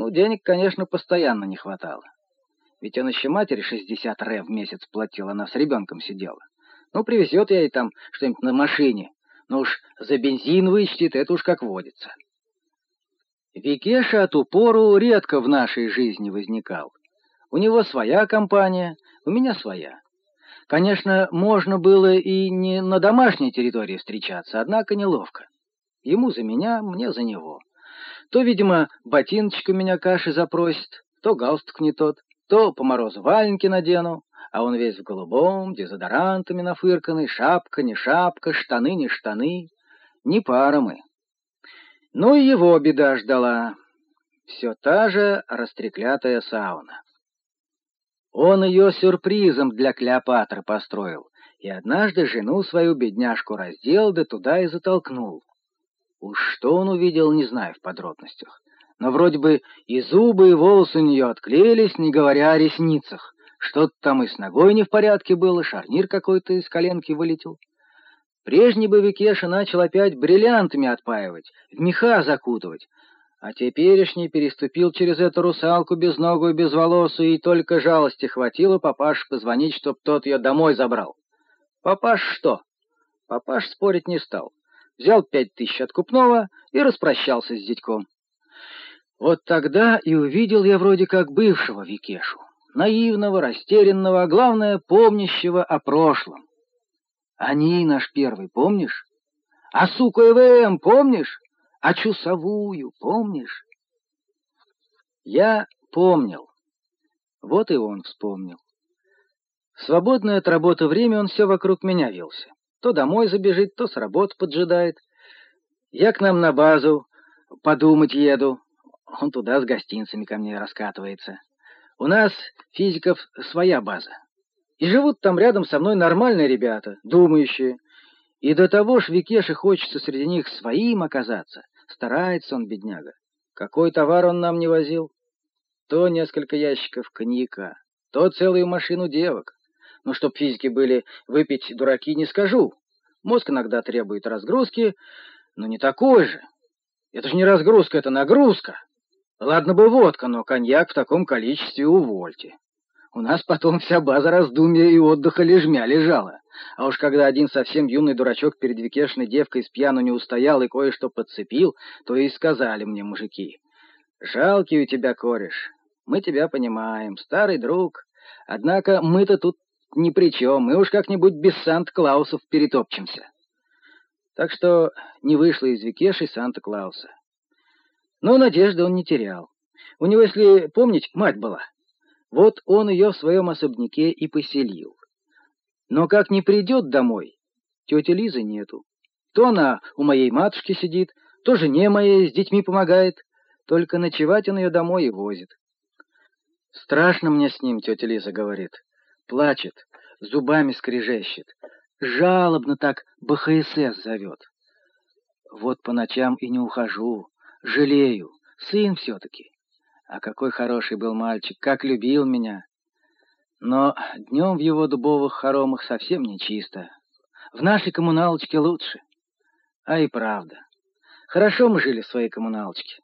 Ну, денег, конечно, постоянно не хватало. Ведь он еще матери 60 ре в месяц платил, она с ребенком сидела. Ну, привезет я ей там что-нибудь на машине. Ну уж за бензин вычтет, это уж как водится. Викеша от упору редко в нашей жизни возникал. У него своя компания, у меня своя. Конечно, можно было и не на домашней территории встречаться, однако неловко. Ему за меня, мне за него. То, видимо, ботиночек у меня каши запросит, то галстук не тот, то по морозу валенки надену, а он весь в голубом, дезодорантами нафырканный, шапка не шапка, штаны не штаны. Не пара мы. Ну и его беда ждала. Все та же растреклятая сауна. Он ее сюрпризом для Клеопатры построил, и однажды жену свою бедняжку раздел, да туда и затолкнул. Уж что он увидел, не знаю в подробностях. Но вроде бы и зубы, и волосы у нее отклеились, не говоря о ресницах. Что-то там и с ногой не в порядке было, шарнир какой-то из коленки вылетел. Прежний бы Викеша начал опять бриллиантами отпаивать, в меха закутывать, а теперешний переступил через эту русалку без ногу и без волосу, и только жалости хватило папаш позвонить, чтоб тот ее домой забрал. Папаш что? Папаш спорить не стал. Взял пять тысяч откупного и распрощался с дядьком. Вот тогда и увидел я вроде как бывшего Викешу, наивного, растерянного, а главное, помнящего о прошлом. Они наш первый, помнишь? А суку ЭВМ, помнишь? А чусовую, помнишь? Я помнил. Вот и он вспомнил. Свободное от работы время он все вокруг меня вился. То домой забежит, то с работы поджидает. Я к нам на базу подумать еду. Он туда с гостинцами ко мне раскатывается. У нас, физиков, своя база. И живут там рядом со мной нормальные ребята, думающие. И до того ж Викеше хочется среди них своим оказаться. Старается он, бедняга. Какой товар он нам не возил? То несколько ящиков коньяка, то целую машину девок. Но чтоб физики были выпить дураки, не скажу. Мозг иногда требует разгрузки, но не такой же. Это же не разгрузка, это нагрузка. Ладно бы водка, но коньяк в таком количестве увольте. У нас потом вся база раздумья и отдыха лежмя лежала. А уж когда один совсем юный дурачок перед викешной девкой с пьяну не устоял и кое-что подцепил, то и сказали мне мужики. «Жалкий у тебя кореш. Мы тебя понимаем, старый друг. Однако мы-то тут ни при чем, мы уж как-нибудь без Санта-Клаусов перетопчемся». Так что не вышло из Викеши Санта-Клауса. Но надежды он не терял. У него, если помнить, мать была. Вот он ее в своем особняке и поселил. Но как не придет домой, тети Лизы нету. То она у моей матушки сидит, то жене моей с детьми помогает, только ночевать он ее домой и возит. Страшно мне с ним, тетя Лиза говорит. Плачет, зубами скрежещет, жалобно так БХСС зовет. Вот по ночам и не ухожу, жалею, сын все-таки. А какой хороший был мальчик, как любил меня. Но днем в его дубовых хоромах совсем не чисто. В нашей коммуналочке лучше. А и правда. Хорошо мы жили в своей коммуналочке.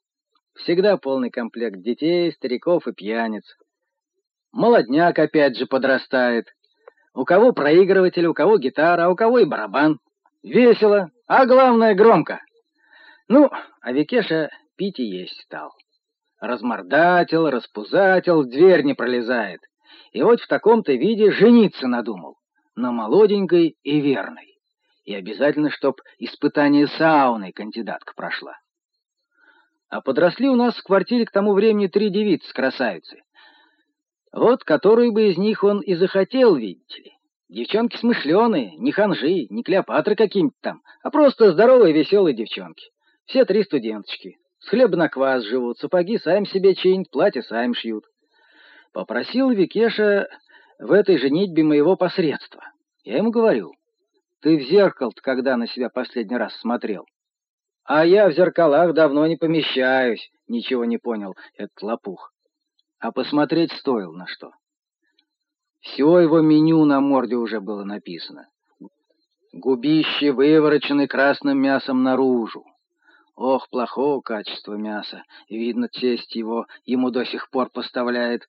Всегда полный комплект детей, стариков и пьяниц. Молодняк опять же подрастает. У кого проигрыватель, у кого гитара, а у кого и барабан. Весело, а главное громко. Ну, а Викеша пить и есть стал. Размордатил, распузатил, дверь не пролезает. И вот в таком-то виде жениться надумал, на молоденькой и верной. И обязательно, чтоб испытание сауной кандидатка прошла. А подросли у нас в квартире к тому времени три девицы-красавицы. Вот которую бы из них он и захотел, видите ли. Девчонки смышленые, не ханжи, не Клеопатры какие-нибудь там, а просто здоровые веселые девчонки. Все три студенточки. С хлеба на квас живут, сапоги сами себе чинят, платья сами шьют. Попросил Викеша в этой женитьбе моего посредства. Я ему говорю, ты в зеркало когда на себя последний раз смотрел? А я в зеркалах давно не помещаюсь, ничего не понял этот лопух. А посмотреть стоил на что. Все его меню на морде уже было написано. Губище выворочены красным мясом наружу. Ох, плохого качества мяса. Видно, честь его ему до сих пор поставляет.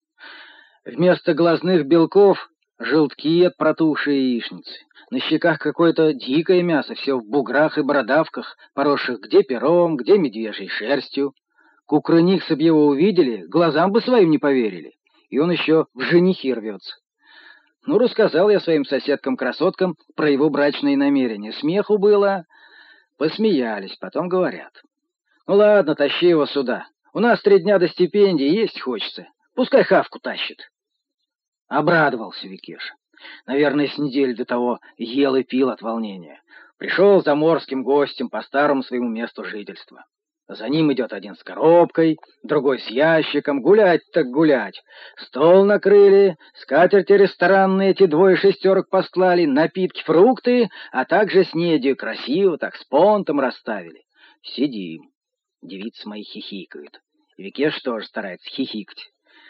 Вместо глазных белков — желтки от протухшей яичницы. На щеках какое-то дикое мясо, все в буграх и бородавках, поросших где пером, где медвежьей шерстью. Кукрыниксы б его увидели, глазам бы своим не поверили. И он еще в женихи рвется. Ну, рассказал я своим соседкам-красоткам про его брачные намерения. Смеху было. Посмеялись, потом говорят. Ну ладно, тащи его сюда. У нас три дня до стипендии, есть хочется. Пускай хавку тащит. Обрадовался Викеша. Наверное, с недели до того ел и пил от волнения. Пришел заморским гостем по старому своему месту жительства. За ним идет один с коробкой, другой с ящиком. Гулять так гулять. Стол накрыли, скатерти ресторанные эти двое шестерок посклали, напитки, фрукты, а также снедью красиво так с понтом расставили. Сидим. Девицы мои хихикают. Викеш тоже старается хихикать.